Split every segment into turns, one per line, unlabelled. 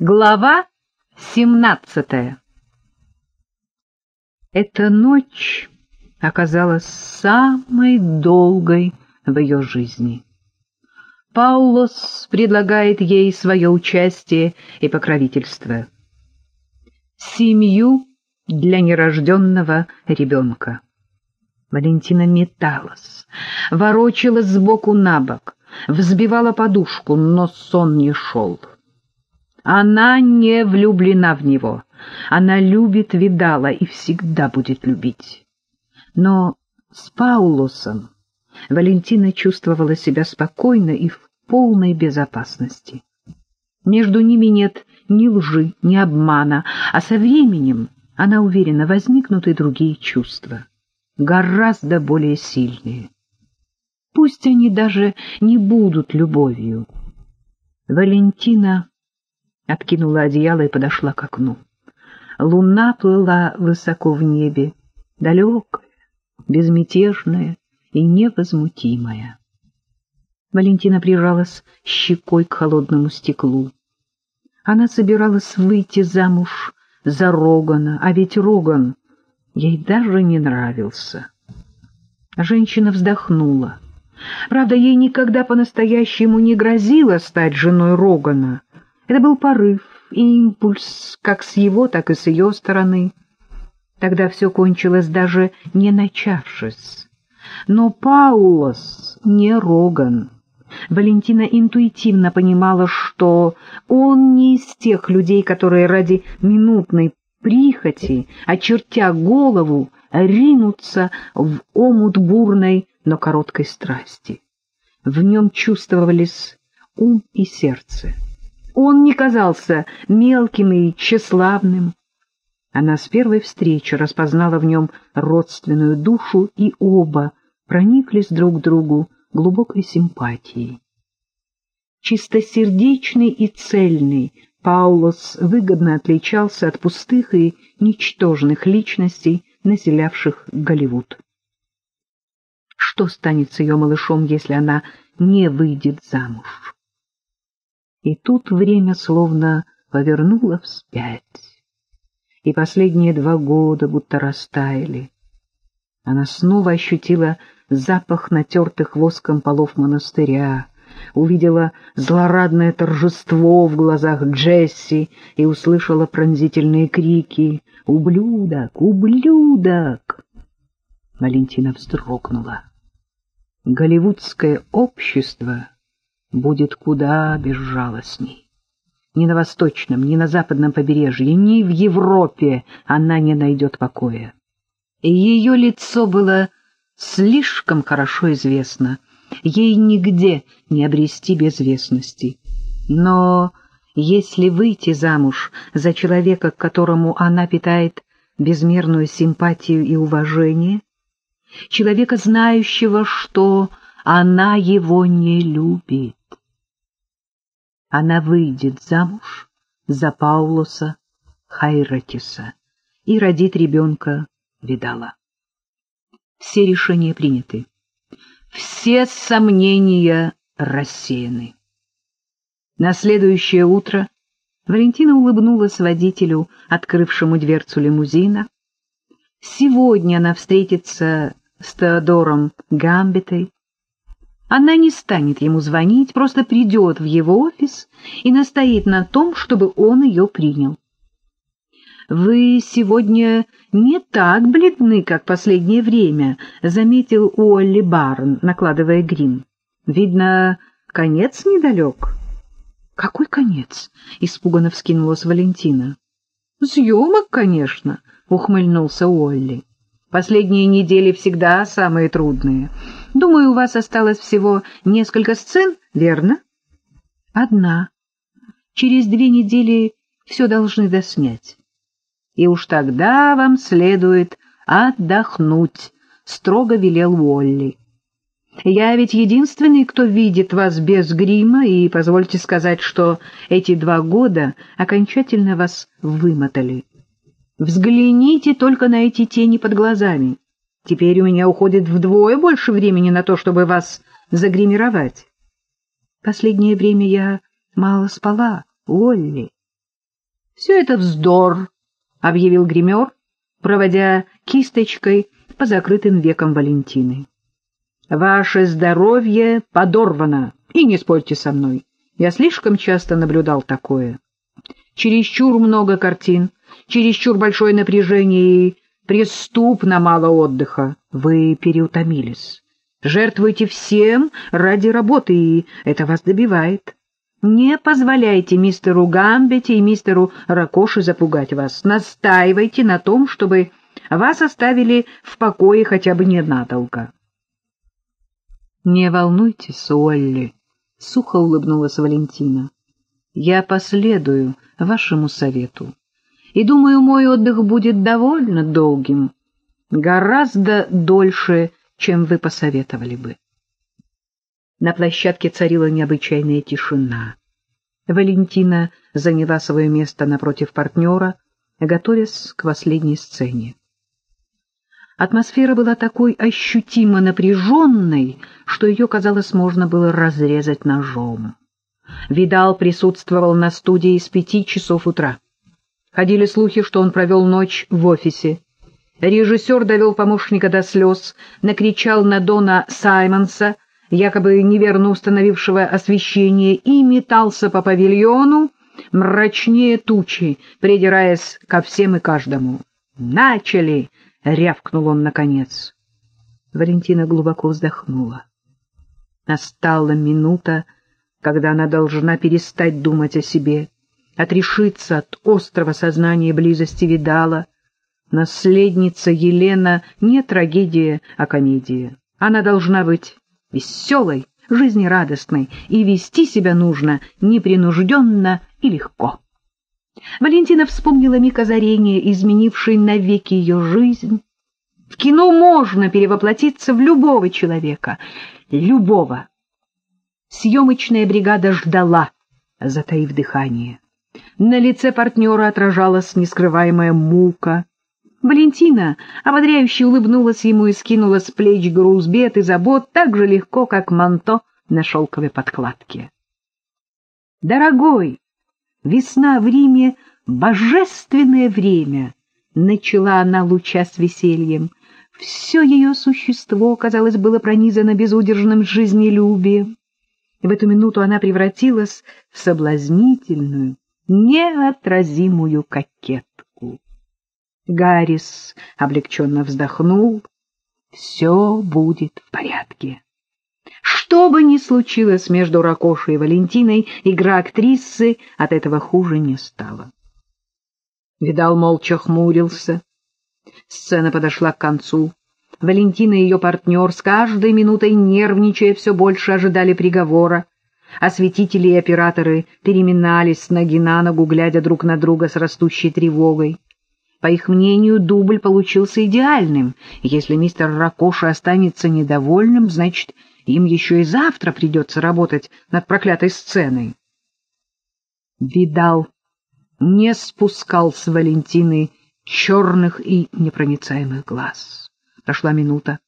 Глава семнадцатая Эта ночь оказалась самой долгой в ее жизни. Паулос предлагает ей свое участие и покровительство. Семью для нерожденного ребенка. Валентина металась, ворочалась сбоку на бок, взбивала подушку, но сон не шел. Она не влюблена в него. Она любит Видала и всегда будет любить. Но с Паулосом Валентина чувствовала себя спокойно и в полной безопасности. Между ними нет ни лжи, ни обмана, а со временем, она уверена, возникнут и другие чувства, гораздо более сильные. Пусть они даже не будут любовью. Валентина откинула одеяло и подошла к окну. Луна плыла высоко в небе, далекая, безмятежная и невозмутимая. Валентина прижалась щекой к холодному стеклу. Она собиралась выйти замуж за Рогана, а ведь Роган ей даже не нравился. Женщина вздохнула. Правда, ей никогда по-настоящему не грозило стать женой Рогана — это был порыв, импульс, как с его, так и с ее стороны. Тогда все кончилось даже не начавшись. Но Паулос не Роган. Валентина интуитивно понимала, что он не из тех людей, которые ради минутной прихоти, очертя голову, ринутся в омут бурной, но короткой страсти. В нем чувствовались ум и сердце. Он не казался мелким и тщеславным. Она с первой встречи распознала в нем родственную душу, и оба прониклись друг к другу глубокой симпатией. Чистосердечный и цельный Паулос выгодно отличался от пустых и ничтожных личностей, населявших Голливуд. Что станет с ее малышом, если она не выйдет замуж? И тут время словно повернуло вспять. И последние два года будто растаяли. Она снова ощутила запах натертых воском полов монастыря, увидела злорадное торжество в глазах Джесси и услышала пронзительные крики «Ублюдок! Ублюдок!». Валентина вздрогнула. Голливудское общество будет куда безжалостней. Ни на восточном, ни на западном побережье, ни в Европе она не найдет покоя. Ее лицо было слишком хорошо известно, ей нигде не обрести безвестности. Но если выйти замуж за человека, к которому она питает безмерную симпатию и уважение, человека, знающего, что она его не любит, она выйдет замуж за Паулоса Хайратиса и родит ребенка Видала. Все решения приняты. Все сомнения рассеяны. На следующее утро Валентина улыбнулась водителю, открывшему дверцу лимузина. Сегодня она встретится с Теодором Гамбитой, она не станет ему звонить, просто придет в его офис и настоит на том, чтобы он ее принял. «Вы сегодня не так бледны, как последнее время», — заметил Уолли Барн, накладывая грим. «Видно, конец недалек». «Какой конец?» — испуганно вскинулась Валентина. «Съемок, конечно», — ухмыльнулся Уолли. «Последние недели всегда самые трудные». Думаю, у вас осталось всего несколько сцен, верно? Одна. Через две недели все должны доснять. И уж тогда вам следует отдохнуть, — строго велел Уолли. Я ведь единственный, кто видит вас без грима, и позвольте сказать, что эти два года окончательно вас вымотали. Взгляните только на эти тени под глазами. Теперь у меня уходит вдвое больше времени на то, чтобы вас загримировать. Последнее время я мало спала, Олли. Все это вздор, — объявил гример, проводя кисточкой по закрытым векам Валентины. Ваше здоровье подорвано, и не спорьте со мной. Я слишком часто наблюдал такое. Чересчур много картин, чересчур большое напряжение и преступно мало отдыха. Вы переутомились. Жертвуете всем ради работы, и это вас добивает. Не позволяйте мистеру Гамбете и мистеру Ракоши запугать вас. Настаивайте на том, чтобы вас оставили в покое хотя бы ненадолго. — Не волнуйтесь, Уолли, — сухо улыбнулась Валентина. — Я последую вашему совету. И думаю, мой отдых будет довольно долгим, гораздо дольше, чем вы посоветовали бы. На площадке царила необычайная тишина. Валентина заняла свое место напротив партнера, готовясь к последней сцене. Атмосфера была такой ощутимо напряженной, что ее, казалось, можно было разрезать ножом. Видал присутствовал на студии с пяти часов утра. Ходили слухи, что он провел ночь в офисе. Режиссер довел помощника до слез, накричал на Дона Саймонса, якобы неверно установившего освещение, и метался по павильону, мрачнее тучи, придираясь ко всем и каждому. «Начали!» — рявкнул он наконец. Валентина глубоко вздохнула. Настала минута, когда она должна перестать думать о себе, отрешиться от острого сознания близости Видала. Наследница Елена не трагедия, а комедия. Она должна быть веселой, жизнерадостной, и вести себя нужно непринужденно и легко. Валентина вспомнила миг озарения, изменивший навеки ее жизнь. В кино можно перевоплотиться в любого человека, любого. Съемочная бригада ждала, затаив дыхание. На лице партнера отражалась нескрываемая мука. Валентина ободряюще улыбнулась ему и скинула с плеч груз бед и забот так же легко, как манто на шелковой подкладке. «Дорогой!» Весна в Риме — божественное время, — начала она луча с весельем. Все ее существо, казалось, было пронизано безудержным жизнелюбием. В эту минуту она превратилась в соблазнительную, неотразимую кокетку. Гаррис облегченно вздохнул. «Все будет в порядке». Что бы ни случилось между Ракошей и Валентиной, игра актрисы от этого хуже не стала. Видал молча хмурился. Сцена подошла к концу. Валентина и ее партнер с каждой минутой, нервничая, все больше ожидали приговора. Осветители и операторы переминались с ноги на ногу, глядя друг на друга с растущей тревогой. По их мнению, дубль получился идеальным. Если мистер Ракоша останется недовольным, значит, им еще и завтра придется работать над проклятой сценой. Видал, не спускал с Валентины черных и непроницаемых глаз. Прошла минута,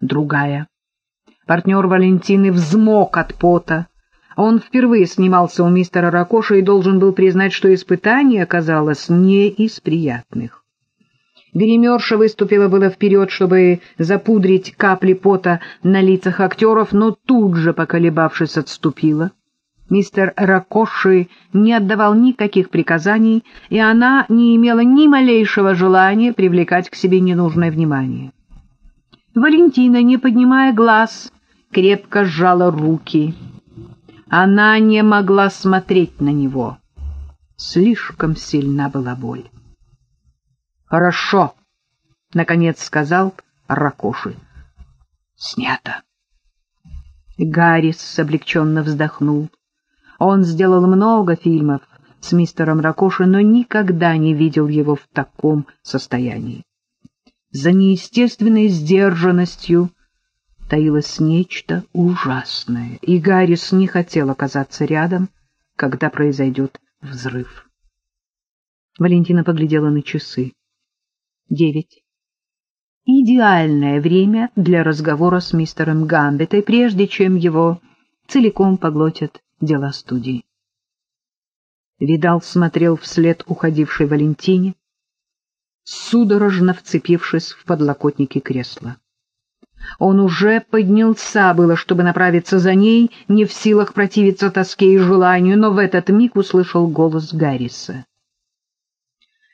другая. Партнер Валентины взмок от пота. Он впервые снимался у мистера Ракоша и должен был признать, что испытание оказалось не из приятных. Гримерша выступила было вперед, чтобы запудрить капли пота на лицах актеров, но тут же, поколебавшись, отступила. Мистер Ракоши не отдавал никаких приказаний, и она не имела ни малейшего желания привлекать к себе ненужное внимание. Валентина, не поднимая глаз, крепко сжала руки. Она не могла смотреть на него. Слишком сильна была боль. Хорошо, — наконец сказал Ракоши. Снято. Гаррис облегченно вздохнул. Он сделал много фильмов с мистером Ракоши, но никогда не видел его в таком состоянии. За неестественной сдержанностью таилось нечто ужасное, и Гаррис не хотел оказаться рядом, когда произойдет взрыв. Валентина поглядела на часы девять. Идеальное время для разговора с мистером Гамбитой, прежде чем его целиком поглотят дела студии. Видал смотрел вслед уходившей Валентине, судорожно вцепившись в подлокотники кресла. Он уже поднялся было, чтобы направиться за ней, не в силах противиться тоске и желанию, но в этот миг услышал голос Гарриса.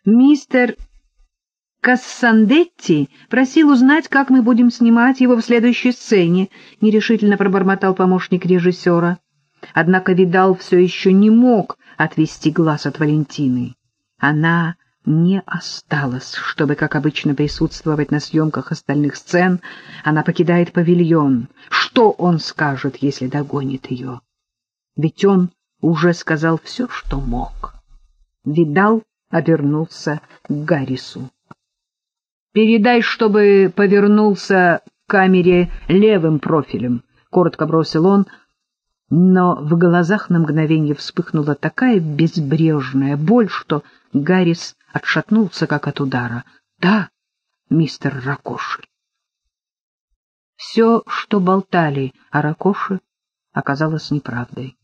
«Мистер Кассандетти просил узнать, как мы будем снимать его в следующей сцене», — нерешительно пробормотал помощник режиссера. Однако Видал все еще не мог отвести глаз от Валентины. Она не осталась, чтобы, как обычно, присутствовать на съемках остальных сцен. Она покидает павильон. Что он скажет, если догонит ее? Ведь он уже сказал все, что мог. Видал обернулся к Гаррису. «Передай, чтобы повернулся к камере левым профилем», — коротко бросил он, но в глазах на мгновение вспыхнула такая безбрежная боль, что Гаррис отшатнулся, как от удара. — Да, мистер Ракоши. Все, что болтали о Ракоши, оказалось неправдой.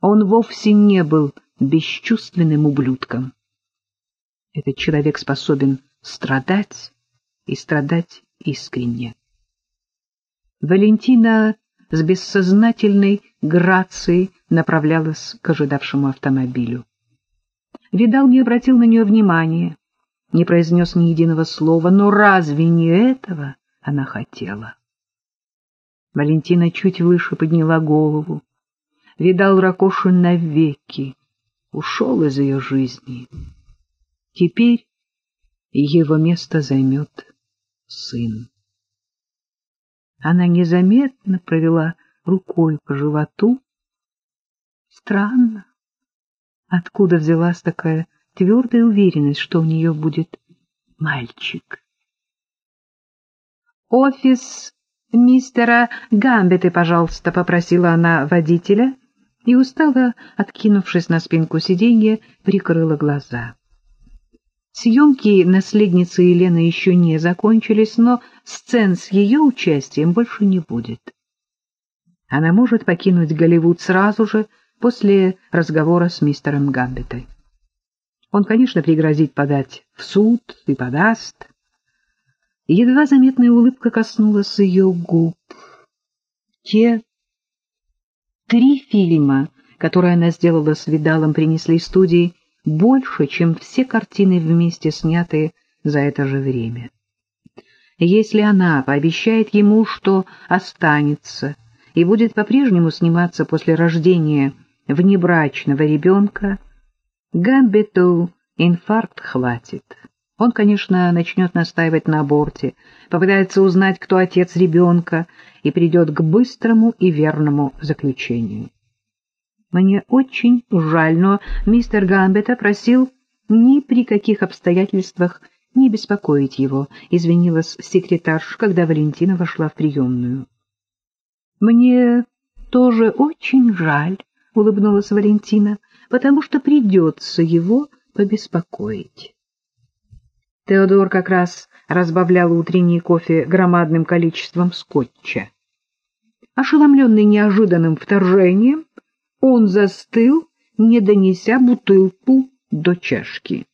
Он вовсе не был бесчувственным ублюдком. Этот человек способен страдать и страдать искренне. Валентина с бессознательной грацией направлялась к ожидавшему автомобилю. Видал не обратил на нее внимания, не произнес ни единого слова, но разве не этого она хотела? Валентина чуть выше подняла голову. Видал Ракошу навеки, ушел из ее жизни. Теперь его место займет сын. Она незаметно провела рукой по животу. Странно, откуда взялась такая твердая уверенность, что у нее будет мальчик. «Офис мистера Гамбеты, пожалуйста», — попросила она водителя, и, устало откинувшись на спинку сиденья, прикрыла глаза. Съемки наследницы Елены еще не закончились, но сцен с ее участием больше не будет. Она может покинуть Голливуд сразу же после разговора с мистером Гамбитой. Он, конечно, пригрозит подать в суд и подаст. Едва заметная улыбка коснулась ее губ. Те три фильма, которые она сделала с Видалом, принесли студии больше, чем все картины вместе снятые за это же время. Если она пообещает ему, что останется и будет по-прежнему сниматься после рождения внебрачного ребенка, Гамбиту инфаркт хватит. Он, конечно, начнет настаивать на аборте, попытается узнать, кто отец ребенка, и придет к быстрому и верному заключению. Мне очень жаль, но мистер Гамбета просил ни при каких обстоятельствах не беспокоить его, извинилась секретарша, когда Валентина вошла в приемную. — Мне тоже очень жаль, — улыбнулась Валентина, — потому что придется его побеспокоить. Теодор как раз разбавлял утренний кофе громадным количеством скотча. Ошеломленный неожиданным вторжением, он застыл, не донеся бутылку до чашки.